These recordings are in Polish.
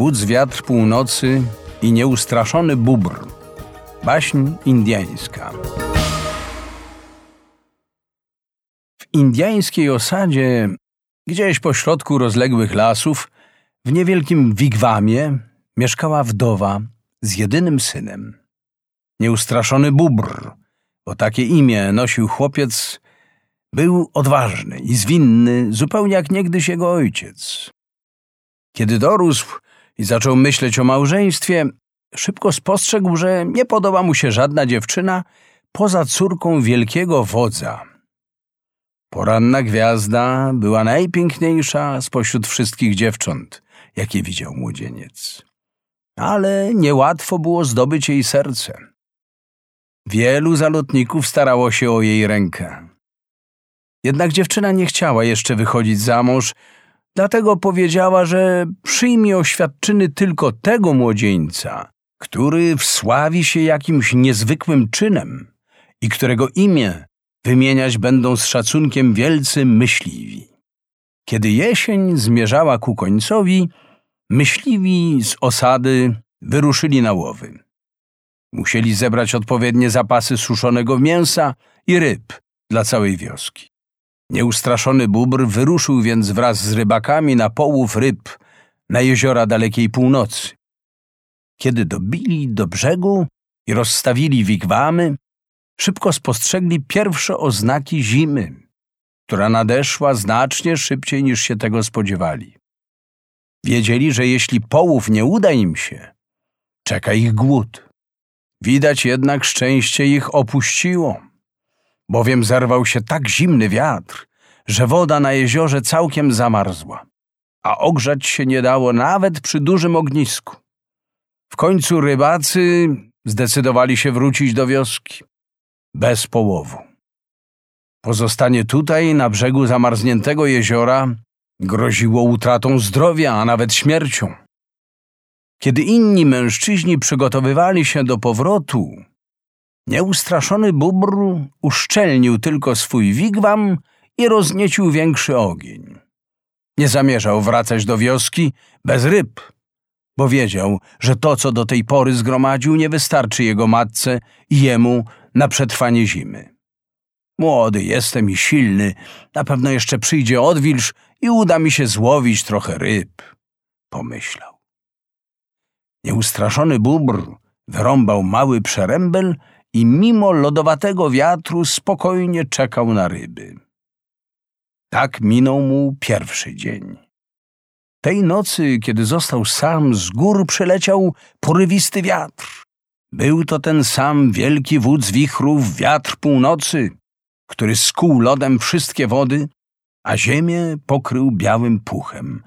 Wódz wiatr północy i nieustraszony bóbr. Baśń indyjska. W indyjskiej osadzie, gdzieś pośrodku rozległych lasów, w niewielkim wigwamie mieszkała wdowa z jedynym synem. Nieustraszony bóbr, bo takie imię nosił chłopiec, był odważny i zwinny, zupełnie jak niegdyś jego ojciec. Kiedy dorósł i zaczął myśleć o małżeństwie, szybko spostrzegł, że nie podoba mu się żadna dziewczyna poza córką wielkiego wodza. Poranna gwiazda była najpiękniejsza spośród wszystkich dziewcząt, jakie widział młodzieniec. Ale niełatwo było zdobyć jej serce. Wielu zalotników starało się o jej rękę. Jednak dziewczyna nie chciała jeszcze wychodzić za mąż, dlatego powiedziała, że przyjmie oświadczyny tylko tego młodzieńca, który wsławi się jakimś niezwykłym czynem i którego imię wymieniać będą z szacunkiem wielcy myśliwi. Kiedy jesień zmierzała ku końcowi, myśliwi z osady wyruszyli na łowy. Musieli zebrać odpowiednie zapasy suszonego mięsa i ryb dla całej wioski. Nieustraszony bóbr wyruszył więc wraz z rybakami na połów ryb na jeziora dalekiej północy. Kiedy dobili do brzegu i rozstawili wigwamy, szybko spostrzegli pierwsze oznaki zimy, która nadeszła znacznie szybciej niż się tego spodziewali. Wiedzieli, że jeśli połów nie uda im się, czeka ich głód. Widać jednak szczęście ich opuściło, bowiem zerwał się tak zimny wiatr, że woda na jeziorze całkiem zamarzła, a ogrzać się nie dało nawet przy dużym ognisku. W końcu rybacy zdecydowali się wrócić do wioski, bez połowu. Pozostanie tutaj, na brzegu zamarzniętego jeziora, groziło utratą zdrowia, a nawet śmiercią. Kiedy inni mężczyźni przygotowywali się do powrotu, nieustraszony bóbr uszczelnił tylko swój wigwam i rozniecił większy ogień. Nie zamierzał wracać do wioski bez ryb, bo wiedział, że to, co do tej pory zgromadził, nie wystarczy jego matce i jemu na przetrwanie zimy. Młody jestem i silny, na pewno jeszcze przyjdzie odwilż i uda mi się złowić trochę ryb, pomyślał. Nieustraszony bóbr wyrąbał mały przerębel i mimo lodowatego wiatru spokojnie czekał na ryby. Tak minął mu pierwszy dzień. Tej nocy, kiedy został sam, z gór przyleciał porywisty wiatr. Był to ten sam wielki wódz wichrów, wiatr północy, który skuł lodem wszystkie wody, a ziemię pokrył białym puchem,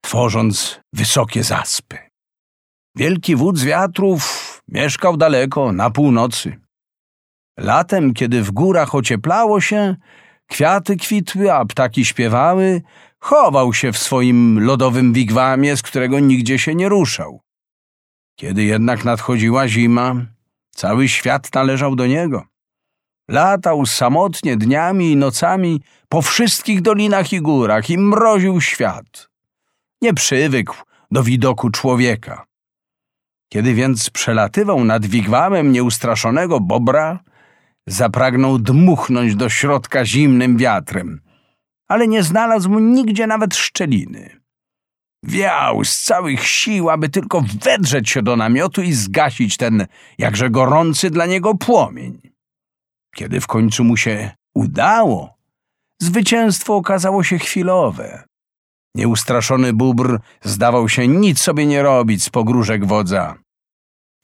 tworząc wysokie zaspy. Wielki wódz wiatrów mieszkał daleko, na północy. Latem, kiedy w górach ocieplało się, kwiaty kwitły, a ptaki śpiewały, chował się w swoim lodowym wigwamie, z którego nigdzie się nie ruszał. Kiedy jednak nadchodziła zima, cały świat należał do niego. Latał samotnie dniami i nocami po wszystkich dolinach i górach i mroził świat. Nie przywykł do widoku człowieka. Kiedy więc przelatywał nad wigwamem nieustraszonego bobra, zapragnął dmuchnąć do środka zimnym wiatrem, ale nie znalazł nigdzie nawet szczeliny. Wiał z całych sił, aby tylko wedrzeć się do namiotu i zgasić ten jakże gorący dla niego płomień. Kiedy w końcu mu się udało, zwycięstwo okazało się chwilowe. Nieustraszony bóbr zdawał się nic sobie nie robić z pogróżek wodza.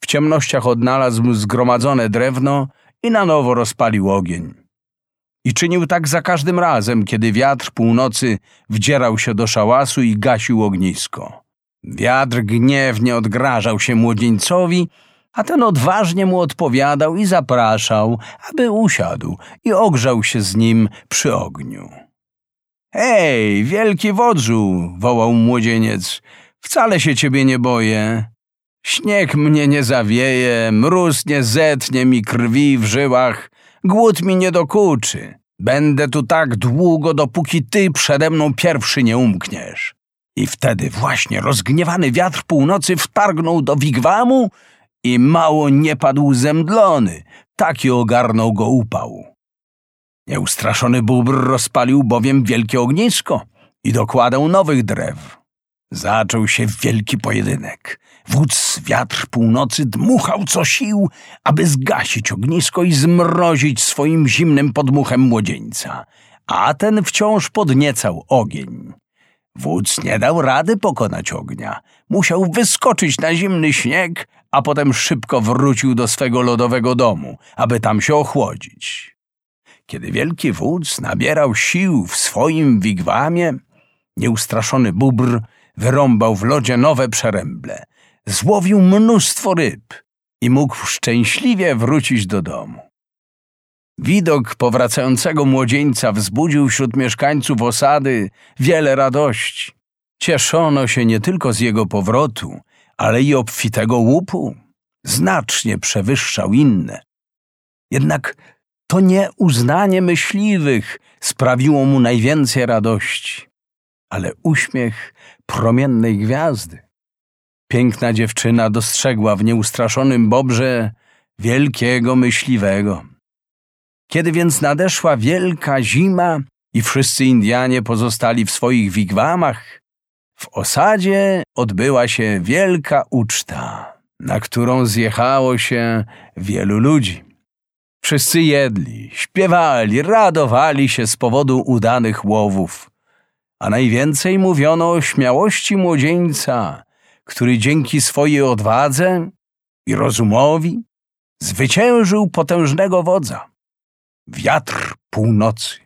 W ciemnościach odnalazł zgromadzone drewno i na nowo rozpalił ogień. I czynił tak za każdym razem, kiedy wiatr północy wdzierał się do szałasu i gasił ognisko. Wiatr gniewnie odgrażał się młodzieńcowi, a ten odważnie mu odpowiadał i zapraszał, aby usiadł i ogrzał się z nim przy ogniu. Hej, wielki wodzu, wołał młodzieniec, wcale się ciebie nie boję. Śnieg mnie nie zawieje, mróz nie zetnie mi krwi w żyłach, Głód mi nie dokuczy. Będę tu tak długo, dopóki ty przede mną pierwszy nie umkniesz. I wtedy właśnie rozgniewany wiatr północy wtargnął do wigwamu i mało nie padł zemdlony, taki ogarnął go upał. Nieustraszony bóbr rozpalił bowiem wielkie ognisko i dokładał nowych drew. Zaczął się wielki pojedynek. Wódz wiatr północy dmuchał co sił, aby zgasić ognisko i zmrozić swoim zimnym podmuchem młodzieńca, a ten wciąż podniecał ogień. Wódz nie dał rady pokonać ognia. Musiał wyskoczyć na zimny śnieg, a potem szybko wrócił do swego lodowego domu, aby tam się ochłodzić. Kiedy wielki wódz nabierał sił w swoim wigwamie, nieustraszony bóbr wyrąbał w lodzie nowe przeręble, złowił mnóstwo ryb i mógł szczęśliwie wrócić do domu. Widok powracającego młodzieńca wzbudził wśród mieszkańców osady wiele radości. Cieszono się nie tylko z jego powrotu, ale i obfitego łupu. Znacznie przewyższał inne. Jednak to nie uznanie myśliwych sprawiło mu najwięcej radości, ale uśmiech promiennej gwiazdy. Piękna dziewczyna dostrzegła w nieustraszonym bobrze wielkiego myśliwego. Kiedy więc nadeszła wielka zima i wszyscy Indianie pozostali w swoich wigwamach, w osadzie odbyła się wielka uczta, na którą zjechało się wielu ludzi. Wszyscy jedli, śpiewali, radowali się z powodu udanych łowów, a najwięcej mówiono o śmiałości młodzieńca, który dzięki swojej odwadze i rozumowi zwyciężył potężnego wodza wiatr północy.